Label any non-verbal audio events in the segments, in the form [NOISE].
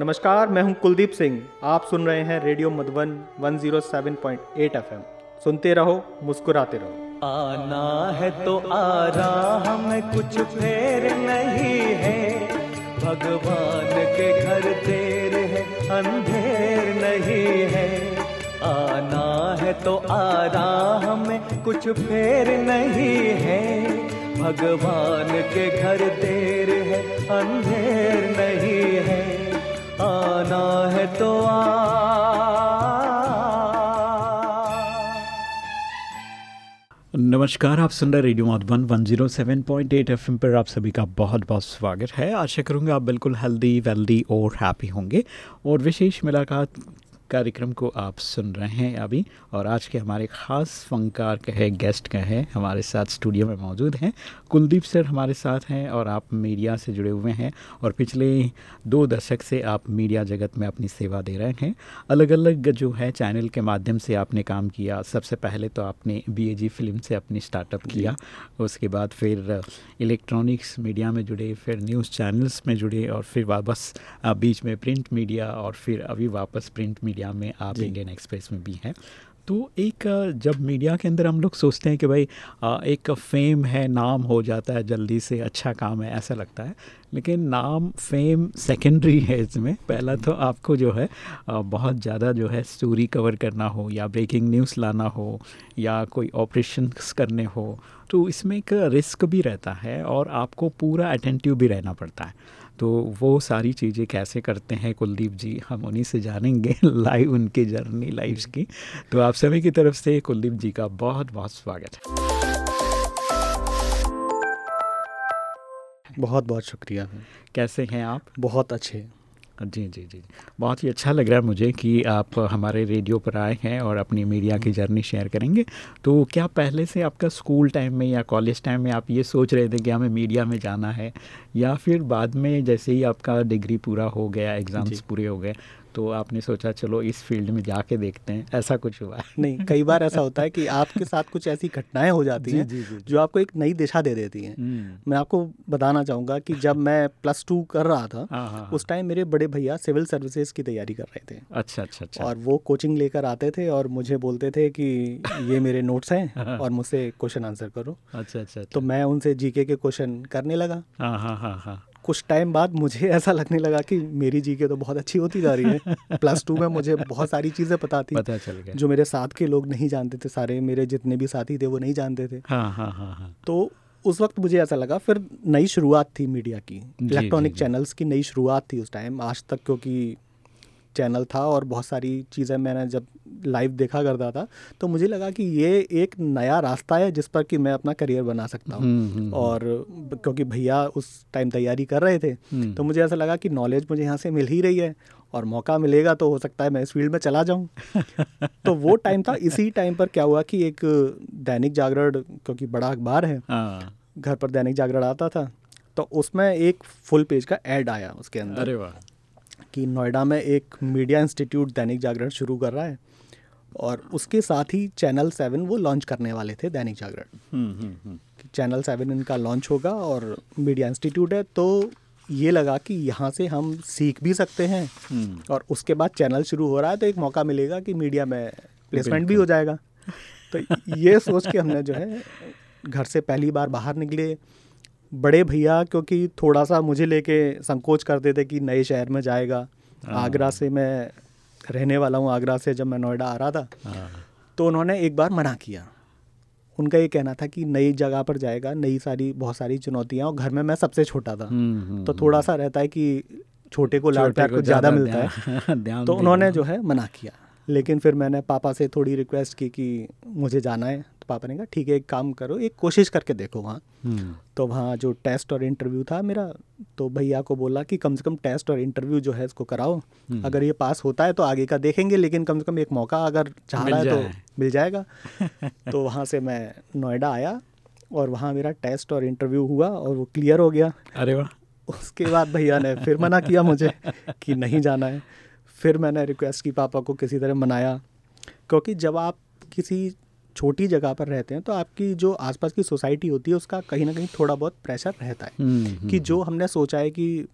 नमस्कार, मैं हूँ कुलदीप सिंह। आप सुन रहे हैं रेडियो मधुबन 107.8 एफएम। सुनते रहो, मुस्कुराते रहो। आना है तो आ रहा हमें कुछ फेर नहीं है। भगवान के घर देर है, अंधेर नहीं है। आना है तो आ रहा हमें कुछ फेर नहीं है। भगवान के घर देर है, अंधेर नहीं है। आना है तो आ। नमस्कार, आप सुन रहे रेडियो मधुबन 107.8 एफएम पर आप सभी का बहुत बहुत स्वागत है। आशा करूँगा आप बिल्कुल हेल्दी वेल्दी और हैप्पी होंगे। और विशेष मुलाकात कार्यक्रम को आप सुन रहे हैं अभी और आज के हमारे ख़ास फनकार कहे गेस्ट कहे हमारे साथ स्टूडियो में मौजूद हैं। कुलदीप सर हमारे साथ हैं और आप मीडिया से जुड़े हुए हैं और पिछले दो दशक से आप मीडिया जगत में अपनी सेवा दे रहे हैं। अलग अलग जो है चैनल के माध्यम से आपने काम किया। सबसे पहले तो आपने बी फ़िल्म से अपनी स्टार्टअप किया उसके बाद फिर इलेक्ट्रॉनिक्स मीडिया में जुड़े फिर न्यूज़ चैनल्स में जुड़े और फिर वापस बीच में प्रिंट मीडिया और फिर अभी वापस प्रिंट मीडिया मीडिया में आप इंडियन एक्सप्रेस में भी हैं। तो एक जब मीडिया के अंदर हम लोग सोचते हैं कि भाई एक फेम है नाम हो जाता है जल्दी से अच्छा काम है ऐसा लगता है। लेकिन नाम फेम सेकेंडरी है इसमें। पहला तो आपको जो है बहुत ज़्यादा जो है स्टोरी कवर करना हो या ब्रेकिंग न्यूज़ लाना हो या कोई ऑपरेशन करने हो तो इसमें एक रिस्क भी रहता है और आपको पूरा अटेंटिव भी रहना पड़ता है। तो वो सारी चीज़ें कैसे करते हैं कुलदीप जी हम उन्हीं से जानेंगे लाइव उनके जर्नी लाइफ की। तो आप सभी की तरफ़ से कुलदीप जी का बहुत बहुत स्वागत है। बहुत बहुत शुक्रिया। कैसे हैं आप? बहुत अच्छे। जी जी जी बहुत ही अच्छा लग रहा है मुझे कि आप हमारे रेडियो पर आए हैं और अपनी मीडिया की जर्नी शेयर करेंगे। तो क्या पहले से आपका स्कूल टाइम में या कॉलेज टाइम में आप ये सोच रहे थे कि हमें मीडिया में जाना है? या फिर बाद में जैसे ही आपका डिग्री पूरा हो गया एग्ज़ाम्स पूरे हो गए तो आपने सोचा चलो इस फ़ील्ड में जाके देखते हैं। ऐसा कुछ हुआ। नहीं कई बार ऐसा होता है कि आपके साथ कुछ ऐसी घटनाएँ हो जाती [LAUGHS] हैं जो आपको एक नई दिशा दे देती हैं। हम्म। मैं आपको बताना चाहूँगा कि जब मैं प्लस टू कर रहा था हाँ, हाँ, हाँ। उस टाइम मेरे बड़े भैया सिविल सर्विसेज़ की तैयारी कर रहे थे। अच्छा अच्छा अच्छा। और वो कोचिंग लेकर आते थे और मुझे बोलते थे कि ये मेरे नोट्स हैं और मुझसे क्वेश्चन आंसर करो। अच्छा अच्छा। तो मैं उनसे जीके के क्वेश्चन करने लगा। हाँ हाँ हाँ हाँ। कुछ टाइम बाद मुझे ऐसा लगने लगा कि मेरी जी के तो बहुत अच्छी होती जा रही है। प्लस टू में मुझे बहुत सारी चीज़ें पता थी पता चल गया। जो मेरे साथ के लोग नहीं जानते थे सारे मेरे जितने भी साथी थे वो नहीं जानते थे। हाँ हाँ हाँ हाँ। तो उस वक्त मुझे ऐसा लगा फिर नई शुरुआत थी मीडिया की इलेक्ट्रॉनिक चैनल्स की नई शुरुआत थी उस टाइम आज तक क्योंकि चैनल था और बहुत सारी चीज़ें मैंने जब लाइव देखा करता था तो मुझे लगा कि ये एक नया रास्ता है जिस पर कि मैं अपना करियर बना सकता हूँ। हम्म, हम्म, हम्म। और क्योंकि भैया उस टाइम तैयारी कर रहे थे तो मुझे ऐसा लगा कि नॉलेज मुझे यहाँ से मिल ही रही है और मौका मिलेगा तो हो सकता है मैं इस फ़ील्ड में चला जाऊँ। [LAUGHS] तो वो टाइम था इसी टाइम पर क्या हुआ कि एक दैनिक जागरण क्योंकि बड़ा अखबार है हाँ। घर पर दैनिक जागरण आता था तो उसमें एक फुल पेज का एड आया उसके अंदर। अरे वाह। कि नोएडा में एक मीडिया इंस्टीट्यूट दैनिक जागरण शुरू कर रहा है और उसके साथ ही चैनल सेवन वो लॉन्च करने वाले थे दैनिक जागरण। हम्म, हम्म, हम्म। चैनल सेवन इनका लॉन्च होगा और मीडिया इंस्टीट्यूट है तो ये लगा कि यहाँ से हम सीख भी सकते हैं और उसके बाद चैनल शुरू हो रहा है तो एक मौका मिलेगा कि मीडिया में प्लेसमेंट भी हो जाएगा। तो ये सोच के हमने जो है घर से पहली बार बाहर निकले बड़े भैया क्योंकि थोड़ा सा मुझे लेके संकोच करते थे कि नए शहर में जाएगा। हाँ। आगरा से मैं रहने वाला हूँ आगरा से जब मैं नोएडा आ रहा था। हाँ। तो उन्होंने एक बार मना किया। उनका ये कहना था कि नई जगह पर जाएगा नई सारी बहुत सारी चुनौतियाँ और घर में मैं सबसे छोटा था। हम्म, हम्म, तो थोड़ा हम्म। सा रहता है कि छोटे को लाड प्यार कुछ ज़्यादा मिलता है। तो उन्होंने जो है मना किया। लेकिन फिर मैंने पापा से थोड़ी रिक्वेस्ट की कि मुझे जाना है। पापा ने कहा ठीक है एक काम करो एक कोशिश करके देखो वहाँ। हम्म। तो वहाँ जो टेस्ट और इंटरव्यू था मेरा तो भैया को बोला कि कम से कम टेस्ट और इंटरव्यू जो है इसको कराओ। हम्म। अगर ये पास होता है तो आगे का देखेंगे लेकिन कम से कम एक मौका अगर चाह रहा है तो मिल जाएगा। [LAUGHS] तो वहाँ से मैं नोएडा आया और वहाँ मेरा टेस्ट और इंटरव्यू हुआ और वो क्लियर हो गया। अरे वाह। उसके बाद भैया ने फिर मना किया मुझे [LAUGHS] कि नहीं जाना है। फिर मैंने रिक्वेस्ट की पापा को किसी तरह मनाया क्योंकि जब आप किसी छोटी जगह पर रहते हैं तो आपकी जो आसपास की सोसाइटी होती है उसका कहीं ना कहीं थोड़ा बहुत प्रेशर रहता है हम्म, हम्म, कि जो हम्म। हमने सोचा है कि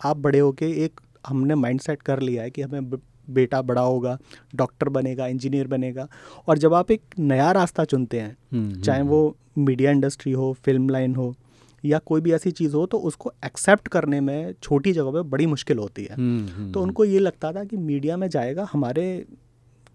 आप बड़े होके एक हमने माइंड सेट कर लिया है कि हमें बेटा बड़ा होगा डॉक्टर बनेगा इंजीनियर बनेगा और जब आप एक नया रास्ता चुनते हैं चाहे वो मीडिया इंडस्ट्री हो फ़िल्म लाइन हो या कोई भी ऐसी चीज़ हो तो उसको एक्सेप्ट करने में छोटी जगह पे बड़ी मुश्किल होती है। तो उनको ये लगता था कि मीडिया में जाएगा हमारे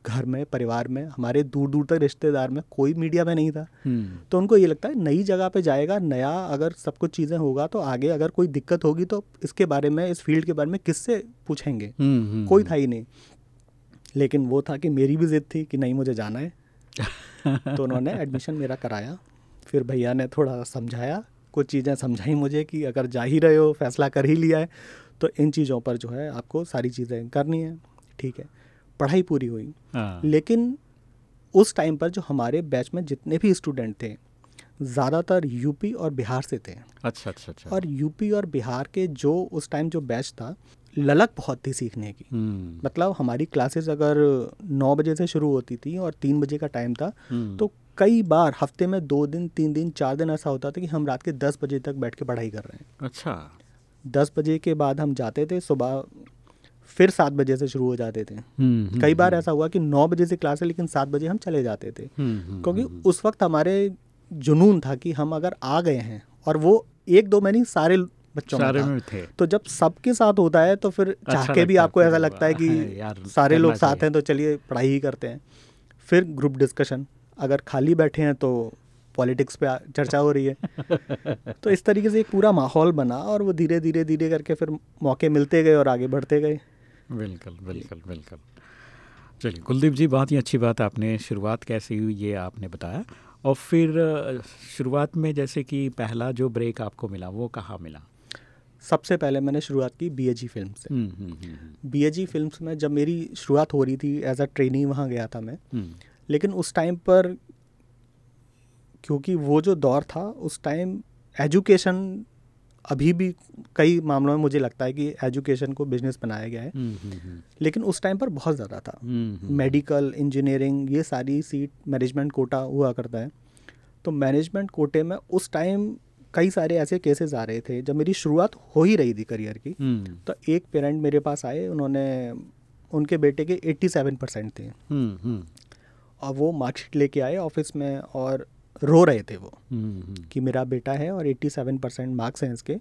घर में परिवार में हमारे दूर दूर तक रिश्तेदार में कोई मीडिया में नहीं था। हम्म। तो उनको ये लगता है नई जगह पे जाएगा नया अगर सब कुछ चीज़ें होगा तो आगे अगर कोई दिक्कत होगी तो इसके बारे में इस फ़ील्ड के बारे में किससे पूछेंगे? हम्म, हम्म, कोई था ही नहीं। लेकिन वो था कि मेरी भी ज़िद थी कि नहीं मुझे जाना है। तो उन्होंने [LAUGHS] एडमिशन मेरा कराया। फिर भैया ने थोड़ा समझाया कुछ चीज़ें समझाई मुझे कि अगर जा ही रहे हो फैसला कर ही लिया है तो इन चीज़ों पर जो है आपको सारी चीज़ें करनी है। ठीक है। पढ़ाई पूरी हुई हाँ। लेकिन उस टाइम पर जो हमारे बैच में जितने भी स्टूडेंट थे ज़्यादातर यूपी और बिहार से थे अच्छा अच्छा अच्छा और यूपी और बिहार के जो उस टाइम जो बैच था ललक बहुत थी सीखने की हम्म। मतलब हमारी क्लासेस अगर नौ बजे से शुरू होती थी और तीन बजे का टाइम था हम्म। तो कई बार हफ़्ते में दो दिन तीन दिन चार दिन ऐसा होता था कि हम रात के दस बजे तक बैठ के पढ़ाई कर रहे हैं अच्छा दस बजे के बाद हम जाते थे सुबह फिर सात बजे से शुरू हो जाते थे। हम्म, हम्म, कई बार हम्म। ऐसा हुआ कि नौ बजे से क्लास है लेकिन सात बजे हम चले जाते थे। क्योंकि उस वक्त हमारे जुनून था कि हम अगर आ गए हैं और वो एक दो महीने सारे बच्चों सारे में थे। तो जब सबके साथ होता है तो फिर अच्छा चाह के भी आपको ऐसा लगता है कि सारे लोग साथ हैं तो चलिए पढ़ाई ही करते हैं। फिर ग्रुप डिस्कशन अगर खाली बैठे हैं तो पॉलिटिक्स पे चर्चा हो रही है। [LAUGHS] तो इस तरीके से एक पूरा माहौल बना और वो धीरे धीरे धीरे करके फिर मौके मिलते गए और आगे बढ़ते गए। बिल्कुल बिल्कुल बिल्कुल। चलिए कुलदीप जी बहुत ही अच्छी बात आपने शुरुआत कैसी हुई ये आपने बताया। और फिर शुरुआत में जैसे कि पहला जो ब्रेक आपको मिला वो कहाँ मिला? सबसे पहले मैंने शुरुआत की बी फ़िल्म से। बी एच फ़िल्म में जब मेरी शुरुआत हो रही थी एज अ ट्रेनिंग वहाँ गया था मैं हम्म। लेकिन उस टाइम पर क्योंकि वो जो दौर था उस टाइम एजुकेशन अभी भी कई मामलों में मुझे लगता है कि एजुकेशन को बिज़नेस बनाया गया है। हम्म, हम्म, हम्म। लेकिन उस टाइम पर बहुत ज़्यादा था। मेडिकल इंजीनियरिंग ये सारी सीट मैनेजमेंट कोटा हुआ करता है। तो मैनेजमेंट कोटे में उस टाइम कई सारे ऐसे केसेस आ रहे थे जब मेरी शुरुआत हो ही रही थी करियर की। तो एक पेरेंट मेरे पास आए उन्होंने उनके बेटे के 87 परसेंट थे। और वो मार्कशीट लेके आए ऑफ़िस में और रो रहे थे वो हम्म, हम्म। कि मेरा बेटा है और 87 परसेंट मार्क्स हैं इसके।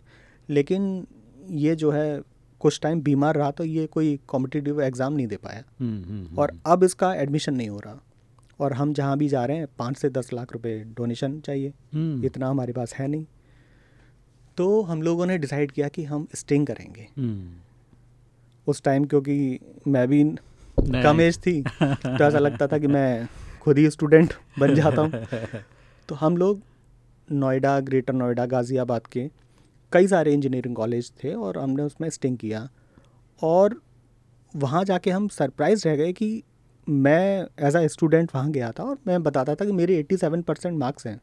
लेकिन ये जो है कुछ टाइम बीमार रहा तो ये कोई कॉम्पिटिटिव एग्ज़ाम नहीं दे पाया। हम्म, और अब इसका एडमिशन नहीं हो रहा। और हम जहाँ भी जा रहे हैं पाँच से दस लाख रुपए डोनेशन चाहिए। इतना हमारे पास है नहीं। तो हम लोगों ने डिसाइड किया कि हम स्टिंग करेंगे। उस टाइम क्योंकि मैं भी कम एज थी तो ऐसा लगता था कि मैं खुद ही स्टूडेंट बन जाता हूँ। [LAUGHS] तो हम लोग नोएडा ग्रेटर नोएडा गाज़ियाबाद के कई सारे इंजीनियरिंग कॉलेज थे और हमने उसमें स्टिंग किया। और वहाँ जाके हम सरप्राइज़ रह गए कि मैं एज आ स्टूडेंट वहाँ गया था और मैं बताता था कि मेरे 87 परसेंट मार्क्स हैं।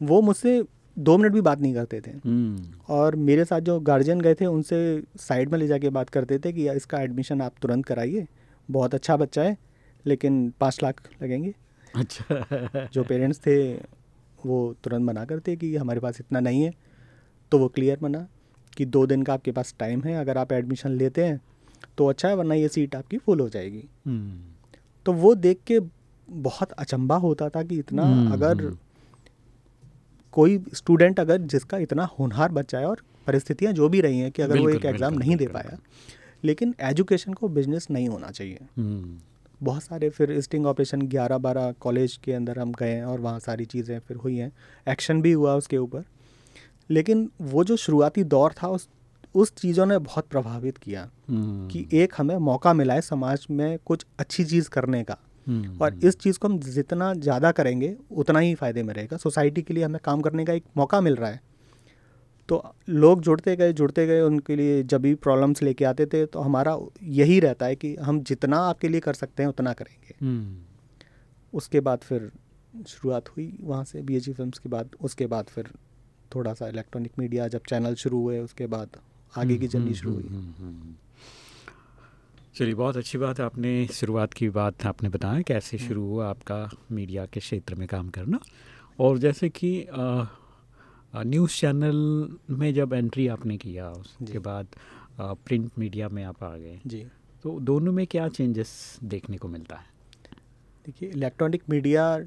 वो मुझसे दो मिनट भी बात नहीं करते थे। हम्म। और मेरे साथ जो गार्जियन गए थे उनसे साइड में ले जाके बात करते थे कि इसका एडमिशन आप तुरंत कराइए बहुत अच्छा बच्चा है लेकिन पाँच लाख लगेंगे। अच्छा। जो पेरेंट्स थे वो तुरंत मना करते कि हमारे पास इतना नहीं है। तो वो क्लियर मना कि दो दिन का आपके पास टाइम है अगर आप एडमिशन लेते हैं तो अच्छा है वरना ये सीट आपकी फुल हो जाएगी। हम्म। तो वो देख के बहुत अचंबा होता था कि इतना हम्म, अगर हम्म। कोई स्टूडेंट अगर जिसका इतना होनहार बच्चा है और परिस्थितियाँ जो भी रही हैं कि अगर वो एक एग्ज़ाम नहीं दे पाया लेकिन एजुकेशन को बिज़नेस नहीं होना चाहिए। बहुत सारे फिर स्टिंग ऑपरेशन ग्यारह बारह कॉलेज के अंदर हम गए हैं और वहाँ सारी चीज़ें फिर हुई हैं। एक्शन भी हुआ उसके ऊपर। लेकिन वो जो शुरुआती दौर था उस उस चीज़ों ने बहुत प्रभावित किया हम्म। कि एक हमें मौका मिला है समाज में कुछ अच्छी चीज़ करने का। हम्म, और। इस चीज़ को हम जितना ज़्यादा करेंगे उतना ही फ़ायदे में रहेगा। सोसाइटी के लिए हमें काम करने का एक मौका मिल रहा है। तो लोग जुड़ते गए जुड़ते गए उनके लिए जब भी प्रॉब्लम्स लेके आते थे तो हमारा यही रहता है कि हम जितना आपके लिए कर सकते हैं उतना करेंगे। हम्म। उसके बाद फिर शुरुआत हुई वहाँ से बी एच फ़िल्म के बाद। उसके बाद फिर थोड़ा सा इलेक्ट्रॉनिक मीडिया जब चैनल शुरू हुए उसके बाद आगे की जर्नी शुरू हुई। हम्म, हम्म, चलिए बहुत अच्छी बात है आपने शुरुआत की बात आपने बताया कैसे शुरू हुआ आपका मीडिया के क्षेत्र में काम करना। और जैसे कि न्यूज़ चैनल में जब एंट्री आपने किया उसके बाद प्रिंट मीडिया में आप आ गए जी। तो दोनों में क्या चेंजेस देखने को मिलता है? देखिए electronic media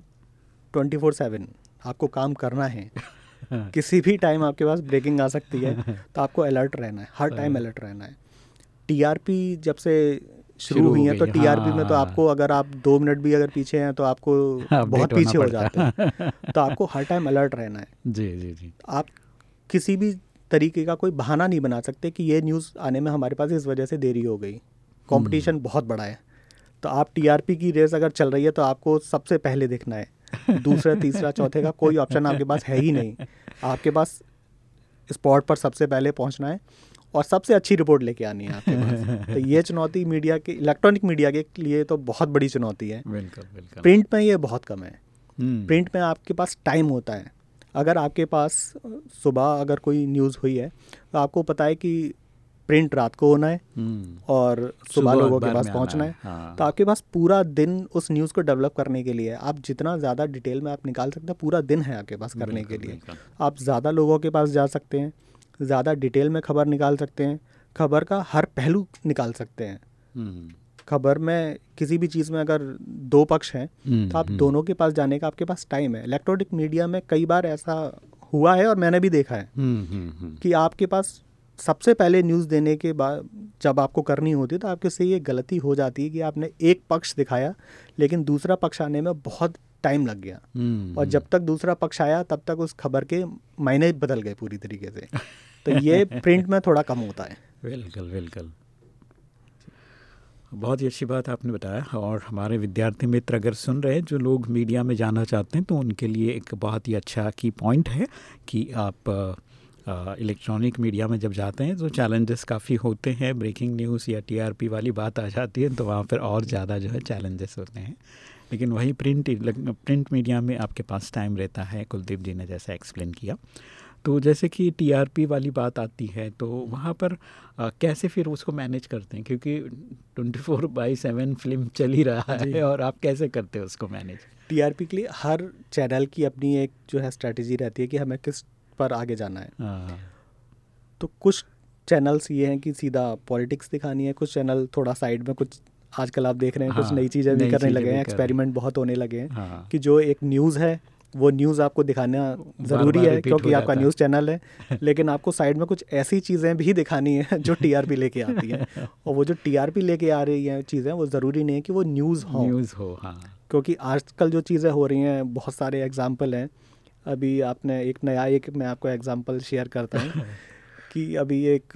twenty four seven आपको काम करना है। [LAUGHS] किसी भी टाइम आपके पास ब्रेकिंग आ सकती है [LAUGHS] तो आपको अलर्ट रहना है हर टाइम अलर्ट रहना है। टीआरपी जब से शुरू हुई हैं तो टीआरपी में तो हाँ। आपको अगर आप दो मिनट भी अगर पीछे हैं तो आपको [LAUGHS] बहुत पीछे हो जाते हैं। तो आपको हर टाइम अलर्ट रहना है। [LAUGHS] जी जी जी। आप किसी भी तरीके का कोई बहाना नहीं बना सकते कि ये न्यूज़ आने में हमारे पास इस वजह से देरी हो गई। कंपटीशन हम्म। बहुत बड़ा है। तो आप टीआरपी की रेस अगर चल रही है तो आपको सबसे पहले देखना है। [LAUGHS] दूसरा तीसरा चौथे का कोई ऑप्शन आपके पास है ही नहीं। आपके पास स्पॉट पर सबसे पहले पहुँचना है। और सबसे अच्छी रिपोर्ट लेके आनी है आपके पास [LAUGHS] तो ये चुनौती मीडिया के इलेक्ट्रॉनिक मीडिया के लिए तो बहुत बड़ी चुनौती है बिल्कुल बिल्कुल प्रिंट में ये बहुत कम है प्रिंट हम्म। में आपके पास टाइम होता है अगर आपके पास सुबह अगर कोई न्यूज़ हुई है तो आपको पता है कि प्रिंट रात को होना है हम्म। और सुबह लोगों के पास पहुँचना है, है। हाँ। तो आपके पास पूरा दिन उस न्यूज़ को डेवलप करने के लिए आप जितना ज़्यादा डिटेल में आप निकाल सकते हैं पूरा दिन है आपके पास करने के लिए आप ज़्यादा लोगों के पास जा सकते हैं ज़्यादा डिटेल में खबर निकाल सकते हैं खबर का हर पहलू निकाल सकते हैं। हम्म। खबर में किसी भी चीज़ में अगर दो पक्ष हैं हम्म, तो आप हम्म। दोनों के पास जाने का आपके पास टाइम है। इलेक्ट्रॉनिक मीडिया में कई बार ऐसा हुआ है और मैंने भी देखा है कि आपके पास सबसे पहले न्यूज़ देने के बाद जब आपको करनी होती है तो आपके से ये गलती हो जाती है कि आपने एक पक्ष दिखाया लेकिन दूसरा पक्ष आने में बहुत टाइम लग गया। और जब तक दूसरा पक्ष आया तब तक उस खबर के मायने बदल गए पूरी तरीके से। [LAUGHS] तो ये प्रिंट में थोड़ा कम होता है। बिल्कुल बिल्कुल। बहुत ही अच्छी बात आपने बताया और हमारे विद्यार्थी मित्र अगर सुन रहे हैं, जो लोग मीडिया में जाना चाहते हैं तो उनके लिए एक बहुत ही अच्छा की पॉइंट है कि आप इलेक्ट्रॉनिक मीडिया में जब जाते हैं तो चैलेंजेस काफ़ी होते हैं। ब्रेकिंग न्यूज़ या टीआरपी वाली बात आ जाती है तो वहाँ पर और ज़्यादा जो है चैलेंजेस होते हैं। लेकिन वही प्रिंट प्रिंट मीडिया में आपके पास टाइम रहता है, कुलदीप जी ने जैसा एक्सप्लेन किया। तो जैसे कि टीआरपी वाली बात आती है तो वहाँ पर आ, कैसे फिर उसको मैनेज करते हैं? क्योंकि twenty four by seven film चल ही रहा है और आप कैसे करते हैं उसको मैनेज? टीआरपी के लिए हर चैनल की अपनी एक जो है स्ट्रैटेजी रहती है कि हमें किस पर आगे जाना है। हाँ। तो कुछ चैनल्स ये हैं कि सीधा पॉलिटिक्स दिखानी है कुछ चैनल थोड़ा साइड में कुछ आजकल आप देख रहे हैं हाँ, कुछ नई चीज़ें भी करने लगे हैं एक्सपेरिमेंट बहुत होने लगे हैं हाँ, कि जो एक न्यूज़ है वो न्यूज़ आपको दिखाना ज़रूरी है क्योंकि आपका न्यूज़ चैनल है। [LAUGHS] लेकिन आपको साइड में कुछ ऐसी चीज़ें भी दिखानी है जो टीआरपी लेके आती है। [LAUGHS] और वो जो टीआरपी लेके आ रही है चीज़ें वो ज़रूरी नहीं है कि वो न्यूज़ हो। न्यूज़ हो हाँ। क्योंकि आजकल जो चीज़ें हो रही हैं बहुत सारे एग्ज़ाम्पल हैं। अभी आपने एक नया एक मैं आपको एग्ज़ाम्पल शेयर करता हूँ। [LAUGHS] कि अभी एक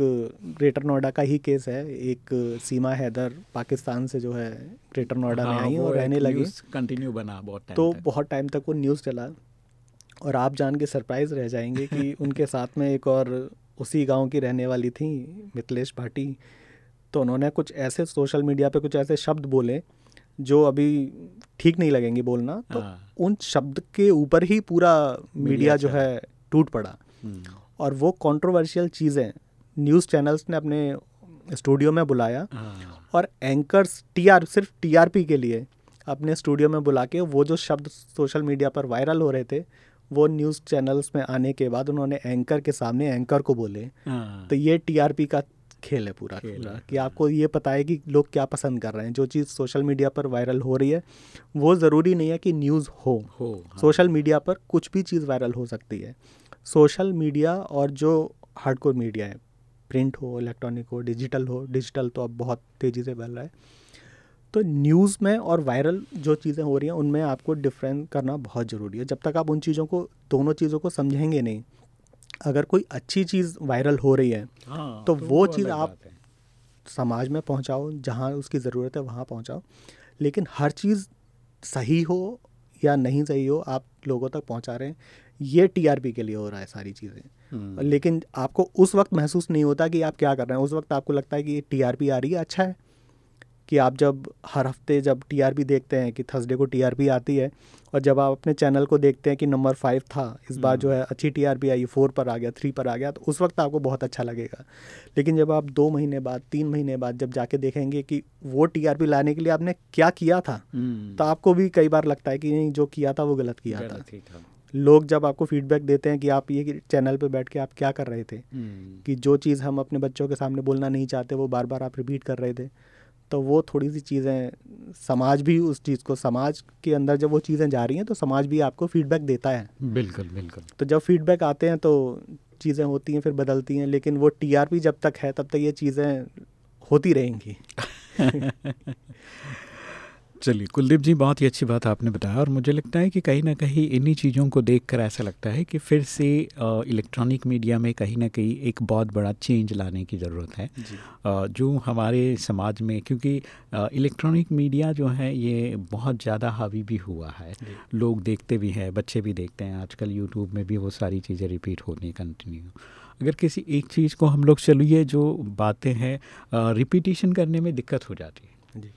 ग्रेटर नोएडा का ही केस है। एक सीमा हैदर पाकिस्तान से जो है ग्रेटर नोएडा हाँ, में आई और रहने लगी। कंटिन्यू बना बहुत टाइम तो बहुत टाइम तक वो न्यूज़ चला और आप जान के सरप्राइज़ रह जाएँगे कि [LAUGHS] उनके साथ में एक और उसी गाँव की रहने वाली थी मिथिलेश भाटी। तो उन्होंने कुछ ऐसे सोशल मीडिया पे कुछ ऐसे शब्द बोले जो अभी ठीक नहीं लगेंगे बोलना। तो हाँ। उन शब्द के ऊपर ही पूरा मीडिया जो है टूट पड़ा। हम्म। और वो कंट्रोवर्शियल चीज़ें न्यूज़ चैनल्स ने अपने स्टूडियो में बुलाया हाँ। और एंकर्स टीआर सिर्फ़ टीआरपी के लिए अपने स्टूडियो में बुला के वो जो शब्द सोशल मीडिया पर वायरल हो रहे थे वो न्यूज़ चैनल्स में आने के बाद उन्होंने एंकर के सामने एंकर को बोले हाँ। तो ये टीआरपी का खेल है पूरा खेल पूरा कि आपको ये पता है कि लोग क्या पसंद कर रहे हैं जो चीज़ सोशल मीडिया पर वायरल हो रही है वो ज़रूरी नहीं है कि न्यूज़ हो, हो हाँ। सोशल मीडिया पर कुछ भी चीज़ वायरल हो सकती है सोशल मीडिया और जो हार्डकोर मीडिया है प्रिंट हो इलेक्ट्रॉनिक हो डिजिटल हो डिजिटल तो अब बहुत तेज़ी से बढ़ रहा है। तो न्यूज़ में और वायरल जो चीज़ें हो रही हैं उनमें आपको डिफरेंस करना बहुत ज़रूरी है। जब तक आप उन चीज़ों को दोनों चीज़ों को समझेंगे नहीं अगर कोई अच्छी चीज़ वायरल हो रही है हाँ, तो, तो वो चीज़ आप समाज में पहुंचाओ जहाँ उसकी ज़रूरत है वहाँ पहुंचाओ। लेकिन हर चीज़ सही हो या नहीं सही हो आप लोगों तक पहुँचा रहे हैं। ये टीआरपी के लिए हो रहा है सारी चीज़ें हम्म। लेकिन आपको उस वक्त महसूस नहीं होता कि आप क्या कर रहे हैं उस वक्त आपको लगता है कि टीआरपी आ रही है अच्छा है कि आप जब हर हफ़्ते जब टीआरपी देखते हैं कि थर्सडे को टीआरपी आती है और जब आप अपने चैनल को देखते हैं कि नंबर फाइव था इस बार जो है हम्म। अच्छी टीआरपी आई फोर पर आ गया थ्री पर आ गया तो उस वक्त आपको बहुत अच्छा लगेगा लेकिन जब आप दो महीने बाद तीन महीने बाद जब जाके देखेंगे कि वो टीआरपी लाने के लिए आपने क्या किया था हम्म। तो आपको भी कई बार लगता है कि नहीं जो किया था वो गलत किया था लोग जब आपको फीडबैक देते हैं कि आप ये चैनल पे बैठ के आप क्या कर रहे थे हम्म। कि जो चीज़ हम अपने बच्चों के सामने बोलना नहीं चाहते वो बार बार आप रिपीट कर रहे थे तो वो थोड़ी सी चीज़ें समाज भी उस चीज़ को समाज के अंदर जब वो चीज़ें जा रही हैं तो समाज भी आपको फीडबैक देता है। बिल्कुल बिल्कुल। तो जब फीडबैक आते हैं तो चीज़ें होती हैं फिर बदलती हैं लेकिन वो टीआरपी जब तक है तब तक ये चीज़ें होती रहेंगी। [LAUGHS] [LAUGHS] चलिए कुलदीप जी बहुत ही अच्छी बात आपने बताया और मुझे लगता है कि कहीं ना कहीं इन्हीं चीज़ों को देखकर ऐसा लगता है कि फिर से इलेक्ट्रॉनिक मीडिया में कहीं ना कहीं एक बहुत बड़ा चेंज लाने की ज़रूरत है। अ, जो हमारे समाज में क्योंकि इलेक्ट्रॉनिक मीडिया जो है ये बहुत ज़्यादा हावी भी हुआ है। लोग देखते भी हैं बच्चे भी देखते हैं आजकल यूट्यूब में भी वो सारी चीज़ें रिपीट होनी कंटिन्यू। अगर किसी एक चीज़ को हम लोग चलिए जो बातें हैं रिपीटिशन करने में दिक्कत हो जाती है। जी।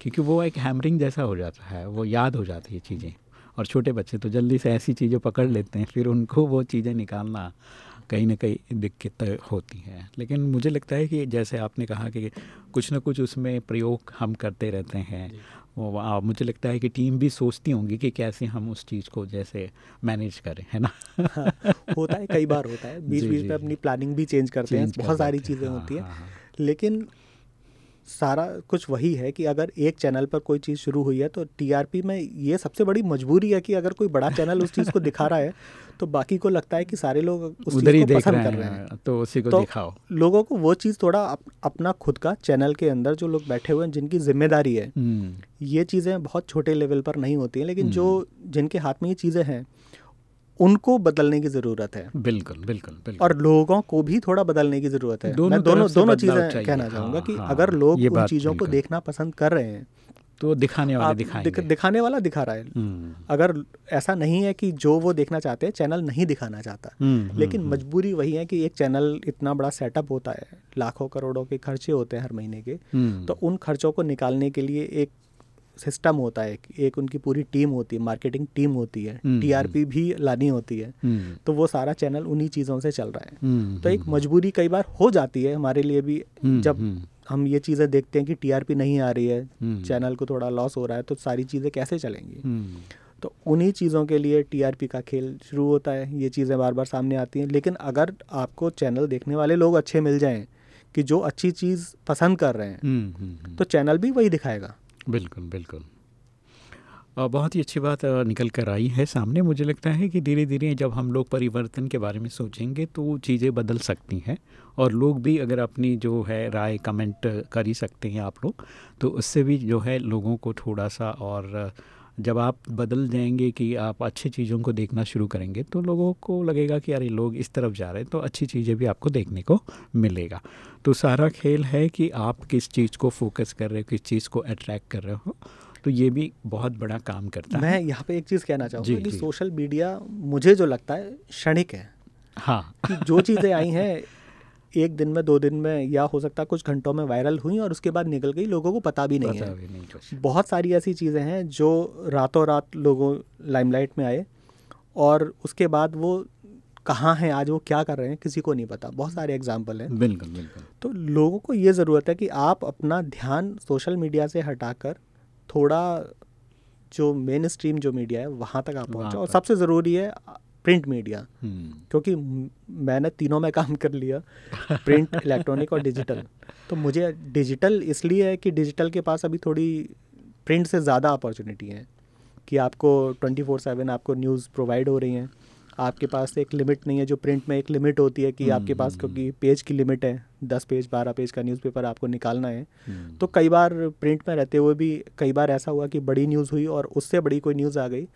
क्योंकि वो एक हैमरिंग जैसा हो जाता है वो याद हो जाती है चीज़ें। और छोटे बच्चे तो जल्दी से ऐसी चीज़ें पकड़ लेते हैं फिर उनको वो चीज़ें निकालना कहीं ना कहीं दिक्कत होती हैं। लेकिन मुझे लगता है कि जैसे आपने कहा कि कुछ ना कुछ उसमें प्रयोग हम करते रहते हैं। वो मुझे लगता है कि टीम भी सोचती होंगी कि कैसे हम उस चीज़ को जैसे मैनेज करें है ना? हाँ, होता है कई बार होता है। [LAUGHS] बीच बीच में अपनी प्लानिंग भी चेंज करते हैं बहुत सारी चीज़ें हाँ, होती हैं। हाँ, हाँ। लेकिन सारा कुछ वही है कि अगर एक चैनल पर कोई चीज़ शुरू हुई है तो टीआरपी में ये सबसे बड़ी मजबूरी है कि अगर कोई बड़ा चैनल उस चीज़ को दिखा रहा है तो बाकी को लगता है कि सारे लोग उस उधर ही पसंद रहे कर रहे हैं। तो उसी को तो दिखाओ। लोगों को वो चीज़ थोड़ा अप, अपना खुद का चैनल के अंदर जो लोग बैठे हुए हैं जिनकी ज़िम्मेदारी है हम्म, ये चीज़ें बहुत छोटे लेवल पर नहीं होती हैं लेकिन जो हम्म। जिनके हाथ में ये चीज़ें हैं उनको बदलने की ज़रूरत है। बिल्कुल बिल्कुल बिल्कुल। और लोगों को भी थोड़ा बदलने की ज़रूरत है। दोनों मैं दोनों दोनों चीज़ें। कहना हाँ, कि हाँ, अगर लोग उन चीज़ों को देखना पसंद कर रहे हैं तो दिखाने वाले दिखाएँगे। दिख, दिखाने वाला दिखा रहा है। हम्म, अगर ऐसा नहीं है कि जो वो देखना चाहते हैं चैनल नहीं दिखाना चाहता। हम्म, लेकिन हम्म, मजबूरी वही है कि एक चैनल इतना बड़ा सेटअप होता है लाखों करोड़ों के खर्चे होते हैं हर महीने के। तो उन खर्चों को निकालने के लिए एक सिस्टम होता है एक उनकी पूरी टीम होती है मार्केटिंग टीम होती है हम्म, टीआरपी भी लानी होती है। हम्म, तो वो सारा चैनल उन्हीं चीज़ों से चल रहा है। हम्म, तो एक मजबूरी कई बार हो जाती है हमारे लिए भी हम्म, जब हम्म, हम ये चीज़ें देखते हैं कि टीआरपी नहीं आ रही है हम्म, चैनल को थोड़ा लॉस हो रहा है तो सारी चीज़ें कैसे चलेंगी? हम्म, तो उन्हीं चीज़ों के लिए टीआरपी का खेल शुरू होता है ये चीज़ें बार बार सामने आती हैं। लेकिन अगर आपको चैनल देखने वाले लोग अच्छे मिल जाएँ कि जो अच्छी चीज़ पसंद कर रहे हैं हम्म, हम्म, हम्म, तो चैनल भी वही दिखाएगा। बिल्कुल बिल्कुल। बहुत ही अच्छी बात निकल कर आई है सामने। मुझे लगता है कि धीरे धीरे जब हम लोग परिवर्तन के बारे में सोचेंगे तो चीज़ें बदल सकती हैं और लोग भी अगर अपनी जो है राय, कमेंट कर ही सकते हैं आप लोग तो उससे भी जो है लोगों को थोड़ा सा और जब आप बदल जाएँगे कि आप अच्छी चीज़ों को देखना शुरू करेंगे तो लोगों को लगेगा कि अरे लोग इस तरफ़ जा रहे हैं तो अच्छी चीज़ें भी आपको देखने को मिलेगा। तो सारा खेल है कि आप किस चीज़ को फोकस कर रहे हो किस चीज़ को अट्रैक्ट कर रहे हो तो ये भी बहुत बड़ा काम करता मैं है। मैं यहाँ पे एक चीज़ कहना चाहूँगा कि सोशल मीडिया मुझे जो लगता है क्षणिक है। हाँ। कि जो चीज़ें आई हैं [LAUGHS] एक दिन में दो दिन में या हो सकता है कुछ घंटों में वायरल हुई और उसके बाद निकल गई लोगों को पता भी नहीं पता है। भी नहीं बहुत सारी ऐसी चीज़ें हैं जो रातों रात लोगों लाइमलाइट में आए और उसके बाद वो कहाँ हैं आज वो क्या कर रहे हैं किसी को नहीं पता। बहुत सारे एग्ज़ाम्पल हैं। बिल्कुल बिल्कुल। तो लोगों को ये ज़रूरत है कि आप अपना ध्यान सोशल मीडिया से हटाकर थोड़ा जो मेन स्ट्रीम जो मीडिया है वहाँ तक आप पहुँचो। और सबसे ज़रूरी है प्रिंट मीडिया हम्म, क्योंकि मैंने तीनों में काम कर लिया प्रिंट इलेक्ट्रॉनिक [LAUGHS] और डिजिटल तो मुझे डिजिटल इसलिए है कि डिजिटल के पास अभी थोड़ी प्रिंट से ज़्यादा अपॉर्चुनिटी है कि आपको ट्वेंटी फोर सेवन आपको न्यूज़ प्रोवाइड हो रही हैं। आपके पास एक लिमिट नहीं है जो प्रिंट में एक लिमिट होती है कि आपके पास। क्योंकि पेज की लिमिट है दस पेज बारह पेज का न्यूज़पेपर आपको निकालना है। हम्म, तो कई बार प्रिंट में रहते हुए भी कई बार ऐसा हुआ कि बड़ी न्यूज़ हुई और उससे बड़ी कोई न्यूज़ आ गई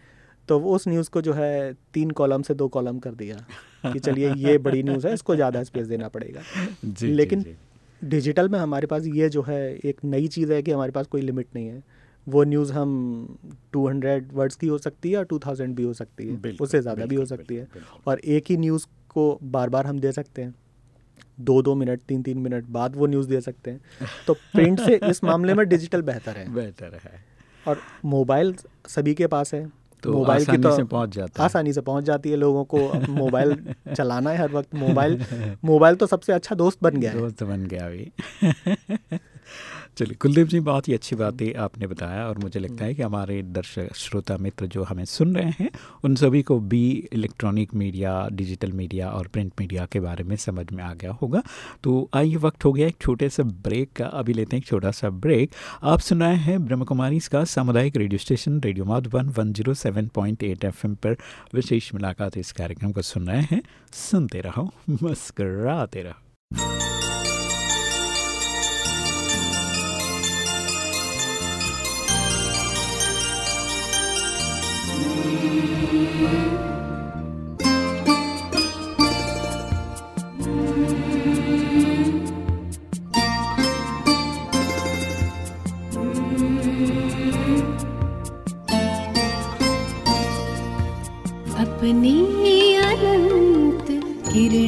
तो वो उस न्यूज़ को जो है तीन कॉलम से दो कॉलम कर दिया कि चलिए ये बड़ी न्यूज़ है इसको ज़्यादा स्पेस देना पड़ेगा। जी, लेकिन जी, डिजिटल में हमारे पास ये जो है एक नई चीज़ है कि हमारे पास कोई लिमिट नहीं है। वो न्यूज़ हम 200 वर्ड्स की हो सकती है और 2000 भी हो सकती है उससे ज़्यादा भी हो सकती है। और एक ही न्यूज़ को बार बार हम दे सकते हैं। दो दो मिनट तीन तीन मिनट बाद वो न्यूज़ दे सकते हैं। तो प्रिंट से इस मामले में डिजिटल बेहतर है। [LAUGHS] बेहतर है। और मोबाइल सभी के पास है। तो मोबाइल की तो से पहुँच जाता है। आसानी से पहुँच जाती है लोगों को [LAUGHS] मोबाइल चलाना है हर वक्त। मोबाइल मोबाइल तो सबसे अच्छा दोस्त बन गया दोस्त बन गया अभी। चलिए कुलदीप जी बहुत ही अच्छी बात है आपने बताया और मुझे लगता है कि हमारे दर्शक श्रोता मित्र जो हमें सुन रहे हैं उन सभी को भी इलेक्ट्रॉनिक मीडिया डिजिटल मीडिया और प्रिंट मीडिया के बारे में समझ में आ गया होगा। तो आइए वक्त हो गया एक छोटे से ब्रेक का। अभी लेते हैं एक छोटा सा ब्रेक। आप सुन रहे हैं ब्रह्म कुमारी इसका सामुदायिक radio station radio Madhuban one zero seven point eight F M पर विशेष मुलाकात इस कार्यक्रम को सुन रहे हैं। सुनते रहो मस्कराते रहो। अपनी अनंत किरणें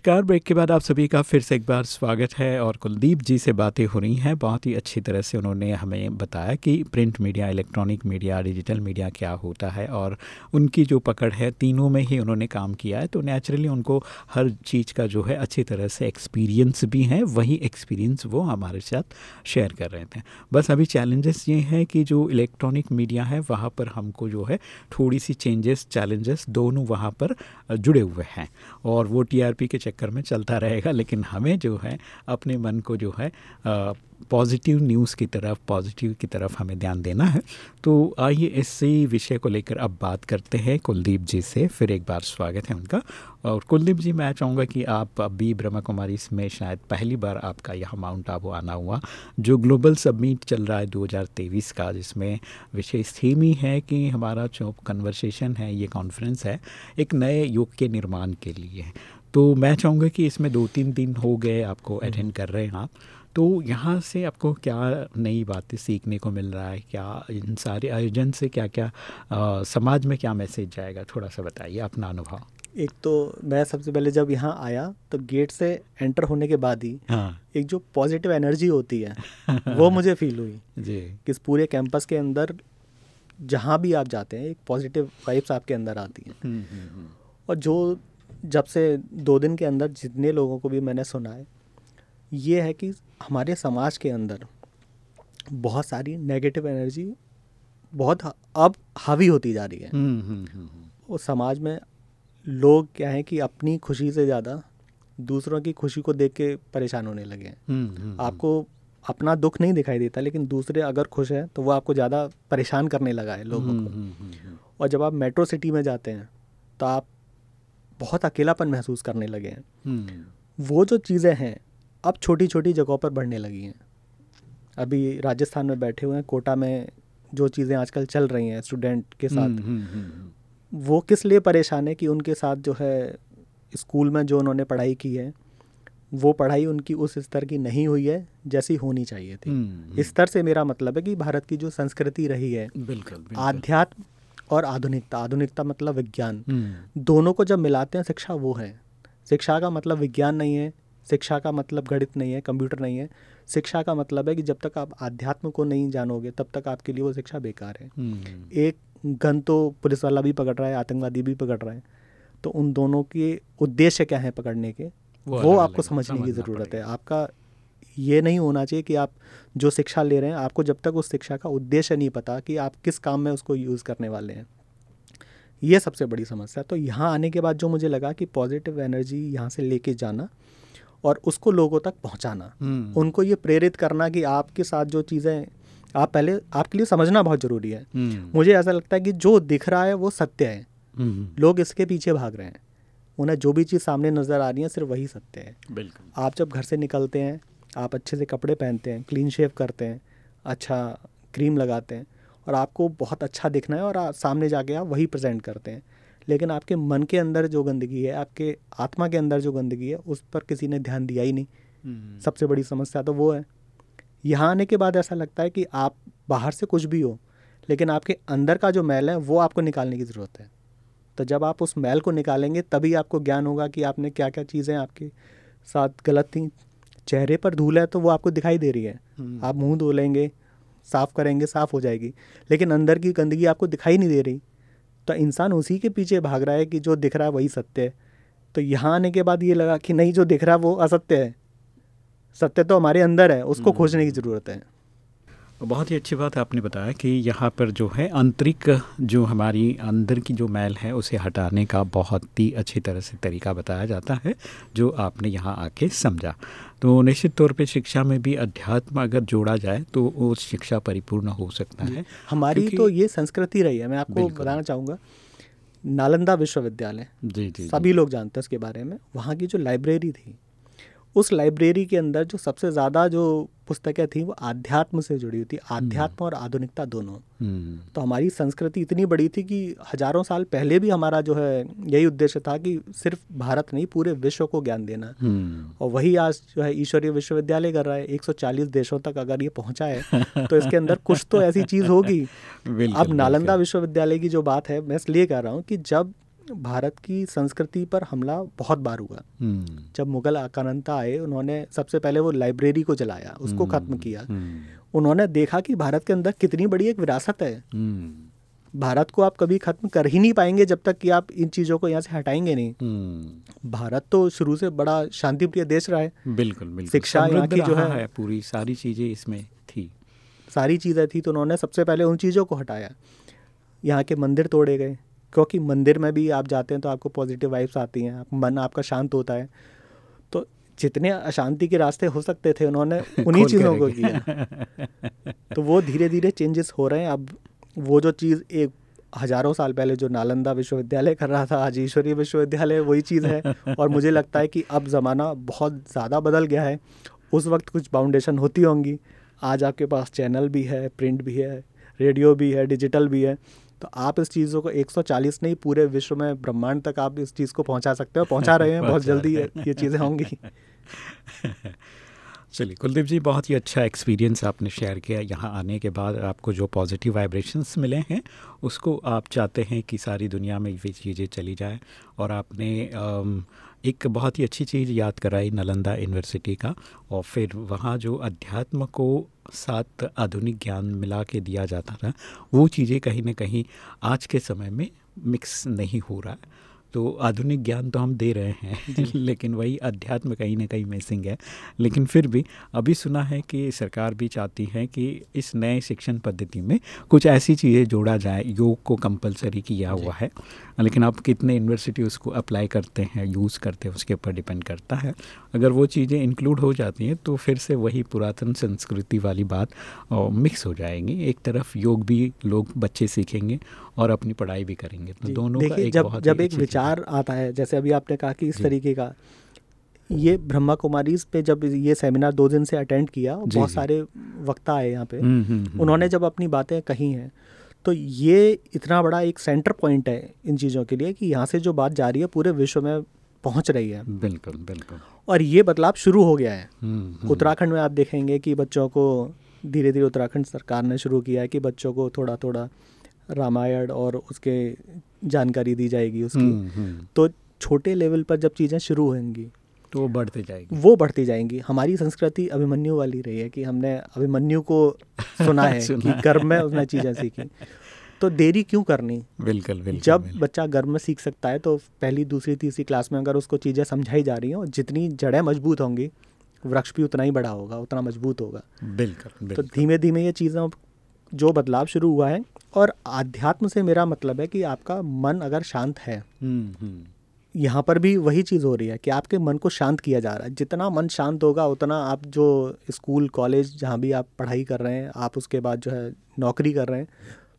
नमस्कार, ब्रेक के बाद आप सभी का फिर से एक बार स्वागत है और कुलदीप जी से बातें हो रही हैं। बहुत ही अच्छी तरह से उन्होंने हमें बताया कि print media, electronic media, digital media क्या होता है और उनकी जो पकड़ है, तीनों में ही उन्होंने काम किया है। तो नेचुरली उनको हर चीज़ का जो है अच्छी तरह से एक्सपीरियंस भी है, वही एक्सपीरियंस वो हमारे साथ शेयर कर रहे थे। बस अभी चैलेंजेस ये हैं कि जो इलेक्ट्रॉनिक मीडिया है, वहाँ पर हमको जो है थोड़ी सी चेंजेस चैलेंजेस दोनों वहाँ पर जुड़े हुए हैं और वो टीआरपी के चक्कर में चलता रहेगा, लेकिन हमें जो है, अपने मन को जो है पॉजिटिव न्यूज़ की तरफ़ पॉजिटिव की तरफ़ हमें ध्यान देना है। तो आइए इसी विषय को लेकर अब बात करते हैं कुलदीप जी से, फिर एक बार स्वागत है उनका। और कुलदीप जी, मैं चाहूँगा कि आप अभी ब्रह्मा कुमारी में शायद पहली बार आपका यहाँ माउंट आबू आना हुआ, जो ग्लोबल सबमिट चल रहा है 2023 का, जिसमें विशेष थीम ही है कि हमारा जो कन्वर्सेशन है, ये कॉन्फ्रेंस है, एक नए युग के निर्माण के लिए। तो मैं चाहूँगा कि इसमें दो तीन दिन हो गए आपको अटेंड कर रहे हैं आप। तो यहाँ से आपको क्या नई बातें सीखने को मिल रहा है? क्या इन सारे आयोजन से क्या क्या अ, समाज में क्या मैसेज जाएगा थोड़ा सा बताइए अपना अनुभव। एक तो मैं सबसे पहले जब यहाँ आया तो गेट से एंटर होने के बाद ही हाँ। एक जो पॉजिटिव एनर्जी होती है [LAUGHS] वो मुझे फील हुई। जी। कि इस पूरे कैंपस के अंदर जहाँ भी आप जाते हैं एक पॉजिटिव वाइब्स आपके अंदर आती हैं। हम्म, हम्म, हम्म, और जो जब से दो दिन के अंदर जितने लोगों को भी मैंने सुना है ये है कि हमारे समाज के अंदर बहुत सारी नेगेटिव एनर्जी बहुत अब हावी होती जा रही है। हम्म, हम्म, हम्म, हम्म, वो समाज में लोग क्या है कि अपनी खुशी से ज़्यादा दूसरों की खुशी को देख के परेशान होने लगे हैं। आपको अपना दुख नहीं दिखाई देता लेकिन दूसरे अगर खुश हैं तो वो आपको ज़्यादा परेशान करने लगा है लोगों को। और जब आप मेट्रो सिटी में जाते हैं तो आप बहुत अकेलापन महसूस करने लगे हैं। हम्म, वो जो चीज़ें हैं अब छोटी छोटी जगहों पर बढ़ने लगी हैं। अभी राजस्थान में बैठे हुए हैं कोटा में जो चीज़ें आजकल चल रही हैं स्टूडेंट के साथ। हम्म, हम्म, वो किस लिए परेशान है कि उनके साथ जो है स्कूल में जो उन्होंने पढ़ाई की है वो पढ़ाई उनकी उस स्तर की नहीं हुई है जैसी होनी चाहिए थी। स्तर से मेरा मतलब है कि भारत की जो संस्कृति रही है बिल्कुल बिल्कुल। आध्यात्म और आधुनिकता। आधुनिकता मतलब विज्ञान। हम्म, दोनों को जब मिलाते हैं शिक्षा वो है। शिक्षा का मतलब विज्ञान नहीं है शिक्षा का मतलब गणित नहीं है कंप्यूटर नहीं है। शिक्षा का मतलब है कि जब तक आप आध्यात्म को नहीं जानोगे तब तक आपके लिए वो शिक्षा बेकार है। हम्म, एक गन तो पुलिस वाला भी पकड़ रहा है आतंकवादी भी पकड़ रहा है। तो उन दोनों के उद्देश्य क्या है पकड़ने के? वो वो, आपको समझने की ज़रूरत है। आपका ये नहीं होना चाहिए कि आप जो शिक्षा ले रहे हैं आपको जब तक उस शिक्षा का उद्देश्य नहीं पता कि आप किस काम में उसको यूज़ करने वाले हैं। ये सबसे बड़ी समस्या। तो यहाँ आने के बाद जो मुझे लगा कि पॉजिटिव एनर्जी यहाँ से लेके जाना और उसको लोगों तक पहुँचाना हम्म, उनको ये प्रेरित करना कि आपके साथ जो चीज़ें आप पहले आपके लिए समझना बहुत ज़रूरी है। हम्म, मुझे ऐसा लगता है कि जो दिख रहा है वो सत्य है। हम्म, लोग इसके पीछे भाग रहे हैं। उन्हें जो भी चीज़ सामने नज़र आ रही है सिर्फ़ वही सत्य है। बिल्कुल। आप जब घर से निकलते हैं आप अच्छे से कपड़े पहनते हैं क्लीन शेव करते हैं अच्छा क्रीम लगाते हैं और आपको बहुत अच्छा दिखना है और सामने जाके आप वही प्रेजेंट करते हैं। लेकिन आपके मन के अंदर जो गंदगी है आपके आत्मा के अंदर जो गंदगी है उस पर किसी ने ध्यान दिया ही नहीं। सबसे बड़ी समस्या तो वो है। यहाँ आने के बाद ऐसा लगता है कि आप बाहर से कुछ भी हो लेकिन आपके अंदर का जो मैल है वो आपको निकालने की ज़रूरत है। तो जब आप उस मैल को निकालेंगे तभी आपको ज्ञान होगा कि आपने क्या क्या चीज़ें आपके साथ गलत थी चेहरे पर धूल है तो वो आपको दिखाई दे रही है। आप मुँह धो लेंगे साफ़ करेंगे साफ़ हो जाएगी। लेकिन अंदर की गंदगी आपको दिखाई नहीं दे रही। तो इंसान उसी के पीछे भाग रहा है कि जो दिख रहा है वही सत्य है। तो यहाँ आने के बाद ये लगा कि नहीं जो दिख रहा वो असत्य है। सत्य तो हमारे अंदर है उसको खोजने की ज़रूरत है। बहुत ही अच्छी बात आपने बताया कि यहाँ पर जो है आंतरिक जो हमारी अंदर की जो मैल है उसे हटाने का बहुत ही अच्छी तरह से तरीका बताया जाता है जो आपने यहाँ आके समझा। तो निश्चित तौर पे शिक्षा में भी अध्यात्म अगर जोड़ा जाए तो वो शिक्षा परिपूर्ण हो सकता है। हमारी तो ये संस्कृति रही है मैं आपको बताना चाहूँगा। नालंदा विश्वविद्यालय जी जी। सभी लोग जानते हैं उसके बारे में। वहाँ की जो लाइब्रेरी थी उस लाइब्रेरी के अंदर जो सबसे ज़्यादा जो पुस्तकें थी वो आध्यात्म से जुड़ी हुई थी। आध्यात्म और आधुनिकता दोनों। हम्म, तो हमारी संस्कृति इतनी बड़ी थी कि हज़ारों साल पहले भी हमारा जो है यही उद्देश्य था कि सिर्फ़ भारत नहीं पूरे विश्व को ज्ञान देना। हम्म, और वही आज जो है ईश्वरीय विश्वविद्यालय कर रहा है। 140 देशों तक अगर ये पहुँचा है तो इसके अंदर [LAUGHS] कुछ तो ऐसी चीज़ होगी। अब नालंदा विश्वविद्यालय की जो बात है मैं इसलिए कह रहा हूँ कि जब भारत की संस्कृति पर हमला बहुत बार हुआ। हम्म, जब मुगल आक्रांता आए उन्होंने सबसे पहले वो लाइब्रेरी को जलाया उसको खत्म किया। हम्म, उन्होंने देखा कि भारत के अंदर कितनी बड़ी एक विरासत है। हम्म, भारत को आप कभी खत्म कर ही नहीं पाएँगे जब तक कि आप इन चीज़ों को यहाँ से हटाएँगे नहीं। हम्म, भारत तो शुरू से बड़ा शांतिप्रिय देश रहा है। बिल्कुल बिल्कुल। शिक्षा यहाँ की जो है- पूरी सारी चीज़ें इसमें थी। सारी चीज़ें थी तो उन्होंने सबसे पहले उन चीज़ों को हटाया। यहाँ के मंदिर तोड़े गए। क्योंकि मंदिर में भी आप जाते हैं तो आपको पॉजिटिव वाइब्स आती हैं मन आपका शांत होता है। तो जितने अशांति के रास्ते हो सकते थे उन्होंने [LAUGHS] उन्हीं चीज़ों को किया। तो वो धीरे धीरे चेंजेस हो रहे हैं। अब वो जो चीज़ एक हज़ारों साल पहले जो नालंदा विश्वविद्यालय कर रहा था आज ईश्वरीय विश्वविद्यालय वही चीज़ है। और मुझे लगता है कि अब ज़माना बहुत ज़्यादा बदल गया है। उस वक्त कुछ बाउंडेशन होती होंगी। आज आपके पास चैनल भी है प्रिंट भी है रेडियो भी है डिजिटल भी है। तो आप इस चीज़ों को 140 नहीं पूरे विश्व में ब्रह्मांड तक आप इस चीज़ को पहुँचा सकते हो। पहुँचा रहे हैं बहुत जल्दी ये चीज़ें होंगी। चलिए, कुलदीप जी, बहुत ही अच्छा एक्सपीरियंस आपने शेयर किया यहाँ आने के बाद आपको जो पॉजिटिव वाइब्रेशंस मिले हैं, उसको आप चाहते हैं कि सारी दुनिया में ये चीज़ें चली जाए और आपने एक बहुत ही अच्छी चीज़ याद कराई नालंदा यूनिवर्सिटी का और फिर वहाँ जो अध्यात्म को साथ आधुनिक ज्ञान मिला के दिया जाता था, वो चीज़ें कहीं ना कहीं आज के समय में मिक्स नहीं हो रहा है। तो आधुनिक ज्ञान तो हम दे रहे हैं [LAUGHS] लेकिन वही अध्यात्म कहीं ना कहीं मिसिंग है। लेकिन फिर भी अभी सुना है कि सरकार भी चाहती है कि इस नए शिक्षण पद्धति में कुछ ऐसी चीज़ें जोड़ा जाए योग को कंपलसरी किया हुआ है। लेकिन आप कितने यूनिवर्सिटी उसको अप्लाई करते हैं यूज़ करते हैं उसके ऊपर डिपेंड करता है। अगर वो चीज़ें इंक्लूड हो जाती हैं तो फिर से वही पुरातन संस्कृति वाली बात मिक्स हो जाएँगी। एक तरफ़ योग भी लोग बच्चे सीखेंगे और अपनी पढ़ाई भी करेंगे। तो दोनों का एक जब बहुत जब एक। विचार आता है जैसे अभी आपने कहा कि इस तरीके का ये ब्रह्मा कुमारी पे जब ये सेमिनार दो दिन से अटेंड किया बहुत सारे वक्ता आए यहाँ पे। हम्म, हम्म, हम्म, उन्होंने जब अपनी बातें कही हैं तो ये इतना बड़ा एक सेंटर पॉइंट है इन चीज़ों के लिए कि यहाँ से जो बात जा रही है पूरे विश्व में पहुँच रही है। बिल्कुल बिल्कुल। और ये बदलाव शुरू हो गया है। हम्म, हम्म, उत्तराखंड में आप देखेंगे कि बच्चों को धीरे धीरे उत्तराखंड सरकार ने शुरू किया है कि बच्चों को थोड़ा थोड़ा रामायण और उसके जानकारी दी जाएगी उसकी। हम्म, तो छोटे लेवल पर जब चीज़ें शुरू होंगी तो वो बढ़ते जाएगी। वो बढ़ती जाएँगी। हमारी संस्कृति अभिमन्यु वाली रही है कि हमने अभिमन्यु को सुना है [LAUGHS] सुना कि गर्भ में उसने चीज़ें सीखी। तो देरी क्यों करनी? बिल्कुल बिल्कुल जब बिल्कुल। बच्चा गर्भ में सीख सकता है तो पहली दूसरी तीसरी क्लास में अगर उसको चीज़ें समझाई जा रही हैं जितनी जड़ें मज़बूत होंगी वृक्ष भी उतना ही बड़ा होगा उतना मज़बूत होगा। बिल्कुल तो धीमे धीमे ये चीज़ें जो बदलाव शुरू हुआ है और आध्यात्म से मेरा मतलब है कि आपका मन अगर शांत है हम्म, हम्म, यहाँ पर भी वही चीज़ हो रही है कि आपके मन को शांत किया जा रहा है। जितना मन शांत होगा उतना आप जो स्कूल कॉलेज जहाँ भी आप पढ़ाई कर रहे हैं आप उसके बाद जो है नौकरी कर रहे हैं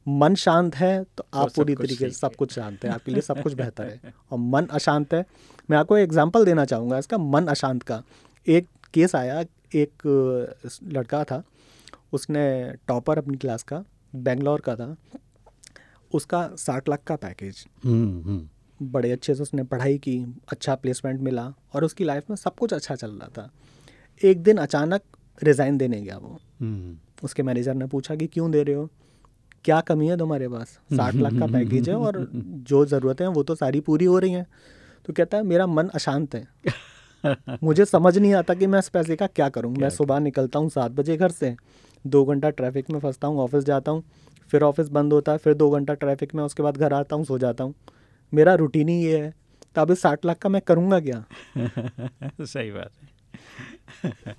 मन शांत है तो आप पूरी तरीके से सब कुछ शांत है आपके लिए सब कुछ बेहतर है। [LAUGHS] और मन अशांत है। मैं आपको एग्ज़ाम्पल देना चाहूँगा इसका मन अशांत का। एक केस आया एक लड़का था उसने टॉपर अपनी क्लास का बेंगलोर का था। उसका साठ लाख का पैकेज बड़े अच्छे से उसने पढ़ाई की अच्छा प्लेसमेंट मिला और उसकी लाइफ में सब कुछ अच्छा चल रहा था। एक दिन अचानक रिज़ाइन देने गया वो। हम्म, उसके मैनेजर ने पूछा कि क्यों दे रहे हो? क्या कमी है तुम्हारे पास? साठ लाख का पैकेज है और [LAUGHS] जो ज़रूरतें हैं वो तो सारी पूरी हो रही हैं। तो कहता है मेरा मन अशांत है। [LAUGHS] मुझे समझ नहीं आता कि मैं इस पैसे का क्या करूँ। मैं सुबह निकलता हूँ सात बजे घर से। दो घंटा ट्रैफ़िक में फंसता हूँ ऑफ़िस जाता हूँ फिर ऑफ़िस बंद होता है फिर दो घंटा ट्रैफ़िक में उसके बाद घर आता हूँ सो जाता हूँ। मेरा रूटीन ही ये है। तो अब इस साठ लाख का मैं करूँगा क्या? [LAUGHS] सही बात है।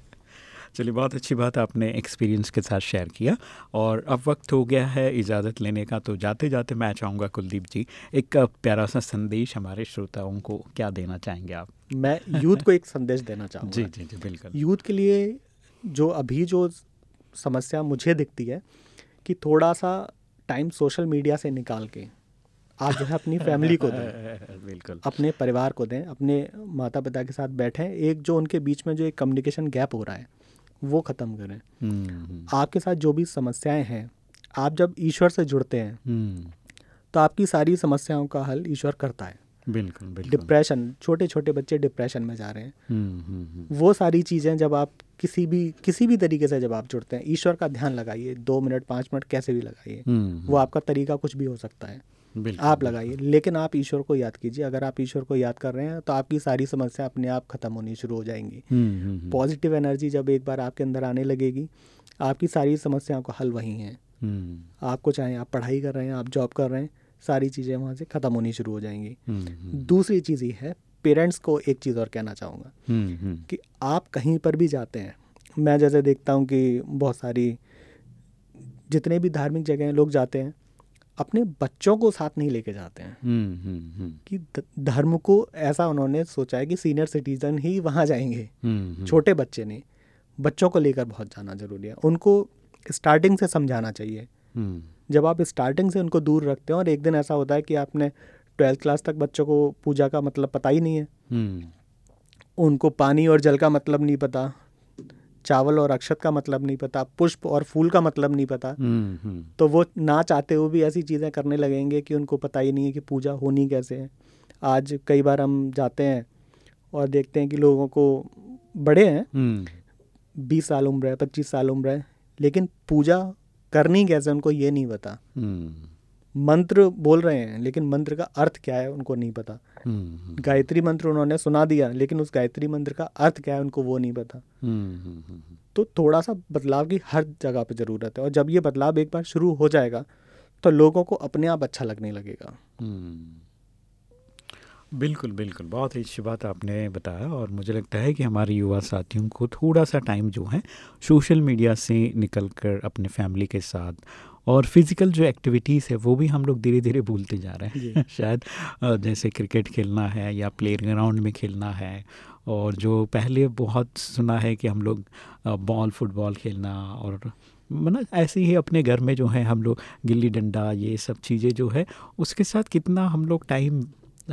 चलिए बहुत अच्छी बात आपने एक्सपीरियंस के साथ शेयर किया। और अब वक्त हो गया है इजाज़त लेने का तो जाते जाते मैं चाहूँगा कुलदीप जी एक प्यारा सा संदेश हमारे श्रोताओं को क्या देना चाहेंगे आप? मैं यूथ को एक संदेश देना चाहूँगा। [LAUGHS] जी जी जी बिल्कुल। यूथ के लिए जो अभी जो समस्या मुझे दिखती है कि थोड़ा सा टाइम सोशल मीडिया से निकाल के आप जो है अपनी फैमिली को दें। [LAUGHS] बिल्कुल। अपने परिवार को दें अपने माता पिता के साथ बैठें एक जो उनके बीच में जो एक कम्युनिकेशन गैप हो रहा है वो ख़त्म करें। हम्म, आपके साथ जो भी समस्याएँ हैं आप जब ईश्वर से जुड़ते हैं हम्म, तो आपकी सारी समस्याओं का हल ईश्वर करता है। बिल्कुल बिल्कुल। डिप्रेशन छोटे छोटे बच्चे डिप्रेशन में जा रहे हैं। हम्म, वो सारी चीज़ें जब आप किसी भी किसी भी तरीके से जब आप जुड़ते हैं ईश्वर का ध्यान लगाइए दो मिनट पाँच मिनट कैसे भी लगाइए वो आपका तरीका कुछ भी हो सकता है। आप लगाइए लेकिन आप ईश्वर को याद कीजिए अगर आप ईश्वर को याद कर रहे हैं तो आपकी सारी समस्या अपने आप खत्म होनी शुरू हो जाएँगी। हम्म, हम्म, हम्म, पॉजिटिव एनर्जी जब एक बार आपके अंदर आने लगेगी आपकी सारी समस्याओं का हल वहीं है। आपको चाहे आप पढ़ाई कर रहे हैं आप जॉब कर रहे हैं सारी चीज़ें वहाँ से ख़त्म होनी शुरू हो जाएँगी। दूसरी चीज़ ये है पेरेंट्स को एक चीज़ और कहना चाहूँगा कि आप कहीं पर भी जाते हैं मैं जैसे देखता हूँ कि बहुत सारी जितने भी धार्मिक जगह हैं लोग जाते हैं अपने बच्चों को साथ नहीं लेके जाते हैं। हम्म, हम्म, हम्म, कि धर्म को ऐसा उन्होंने सोचा है कि सीनियर सिटीजन ही वहाँ जाएँगे। हम्म, छोटे बच्चे नहीं बच्चों को लेकर बहुत जाना ज़रूरी है। उनको स्टार्टिंग से समझाना चाहिए। जब आप स्टार्टिंग से उनको दूर रखते हैं और एक दिन ऐसा होता है कि आपने ट्वेल्थ क्लास तक बच्चों को पूजा का मतलब पता ही नहीं है। उनको पानी और जल का मतलब नहीं पता। चावल और अक्षत का मतलब नहीं पता पुष्प और फूल का मतलब नहीं पता। हम्म, हम्म, तो वो ना चाहते हुए भी ऐसी चीज़ें करने लगेंगे कि उनको पता ही नहीं है कि पूजा होनी कैसे है। आज कई बार हम जाते हैं और देखते हैं कि लोगों को बड़े हैं हम्म, बीस साल उम्र है पच्चीस साल उम्र है लेकिन पूजा करनी कैसे उनको ये नहीं पता। मंत्र बोल रहे हैं लेकिन मंत्र का अर्थ क्या है उनको नहीं पता। हम्म, हम्म, गायत्री मंत्र उन्होंने सुना दिया लेकिन उस गायत्री मंत्र का अर्थ क्या है उनको वो नहीं पता। हम्म, तो थोड़ा सा बदलाव की हर जगह पे ज़रूरत है और जब ये बदलाव एक बार शुरू हो जाएगा तो लोगों को अपने आप अच्छा लगने लगेगा। बिल्कुल बिल्कुल बहुत ही अच्छी बात आपने बताया और मुझे लगता है कि हमारे युवा साथियों को थोड़ा सा टाइम जो है सोशल मीडिया से निकल कर अपने फैमिली के साथ और फ़िज़िकल जो एक्टिविटीज़ है वो भी हम लोग धीरे धीरे भूलते जा रहे हैं। [LAUGHS] शायद जैसे क्रिकेट खेलना है या प्ले ग्राउंड में खेलना है और जो पहले बहुत सुना है कि हम लोग बॉल फुटबॉल खेलना और मतलब ऐसे ही अपने घर में जो है हम लोग गिल्ली डंडा ये सब चीज़ें जो है उसके साथ कितना हम लोग टाइम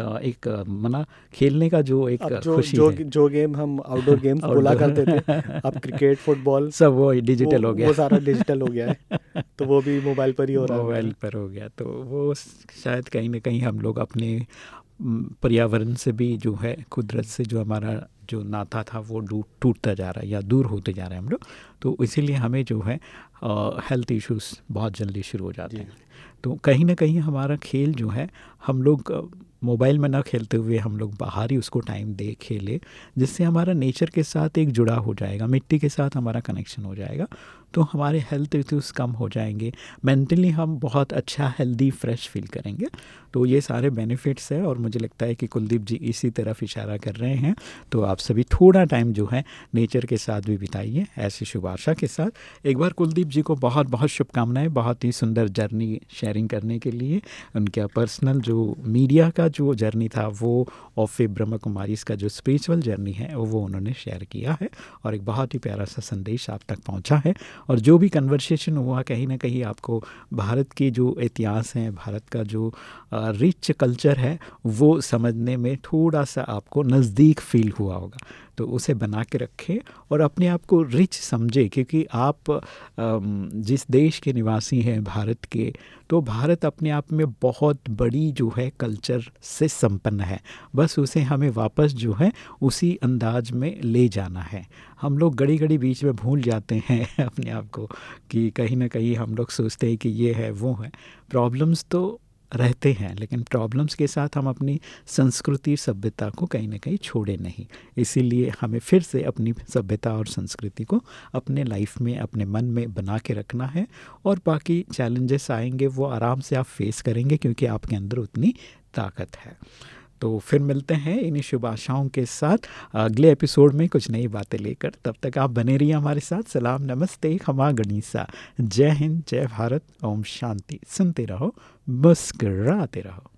एक मना खेलने का जो एक जो खुशी जो है। जो गेम हम आउटडोर गेम्स बोला। करते थे अब क्रिकेट फुटबॉल सब वो डिजिटल हो गया। वो सारा डिजिटल हो गया है। [LAUGHS] तो वो भी मोबाइल पर ही हो रहा है। मोबाइल पर हो गया। तो वो शायद कहीं ना कहीं हम लोग अपने पर्यावरण से भी जो है कुदरत से जो हमारा जो नाता था वो टूटता जा रहा है या दूर होते जा रहे हैं हम लोग। तो इसीलिए हमें जो है हेल्थ इश्यूज़ बहुत जल्दी शुरू हो जाते हैं। तो कहीं ना कहीं हमारा खेल जो है हम लोग मोबाइल में ना खेलते हुए हम लोग बाहर ही उसको टाइम दे खेले, जिससे हमारा नेचर के साथ एक जुड़ा हो जाएगा, मिट्टी के साथ हमारा कनेक्शन हो जाएगा। तो हमारे हेल्थ इश्यूज़ कम हो जाएँगे। मेंटली हम बहुत अच्छा हेल्दी फ्रेश फील करेंगे। तो ये सारे बेनिफिट्स है और मुझे लगता है कि कुलदीप जी इसी तरफ़ इशारा कर रहे हैं। तो आप सभी थोड़ा टाइम जो है नेचर के साथ भी बिताइए, ऐसी शुभ आशा के साथ। एक बार कुलदीप जी को बहुत बहुत शुभकामनाएँ, बहुत ही सुंदर जर्नी शेयरिंग करने के लिए। उनका पर्सनल जो मीडिया का जो जर्नी था, वो ऑफ़ ब्रह्म कुमारी का जो स्पिरिचुअल जर्नी है, वो उन्होंने शेयर किया है। और एक बहुत ही प्यारा सा संदेश आप तक पहुँचा है। और जो भी कन्वर्सेशन हुआ, कहीं ना कहीं आपको भारत के जो इतिहास हैं, भारत का जो रिच कल्चर है, वो समझने में थोड़ा सा आपको नज़दीक फील हुआ होगा। तो उसे बना के रखें और अपने आप को रिच समझे, क्योंकि आप जिस देश के निवासी हैं, भारत के तो भारत अपने आप में बहुत बड़ी जो है कल्चर से संपन्न है। बस उसे हमें वापस जो है उसी अंदाज में ले जाना है। हम लोग घड़ी घड़ी बीच में भूल जाते हैं [LAUGHS] अपने आप को कि कहीं ना कहीं हम लोग सोचते हैं कि ये है, वो है। प्रॉब्लम्स तो रहते हैं, लेकिन प्रॉब्लम्स के साथ हम अपनी संस्कृति, सभ्यता को कहीं ना कहीं छोड़े नहीं। इसीलिए हमें फिर से अपनी सभ्यता और संस्कृति को अपने लाइफ में, अपने मन में बना के रखना है और बाकी चैलेंजेस आएँगे, वो आराम से आप फेस करेंगे, क्योंकि आपके अंदर उतनी ताकत है। तो फिर मिलते हैं इन्हीं शुभ आशाओं के साथ। अगले एपिसोड में कुछ नई बातें लेकर। तब तक आप बने रहिए हमारे साथ। सलाम, नमस्ते खमा गणिसा। जय हिंद, जय भारत। ओम शांति। सुनते रहो, मुस्कराते रहो।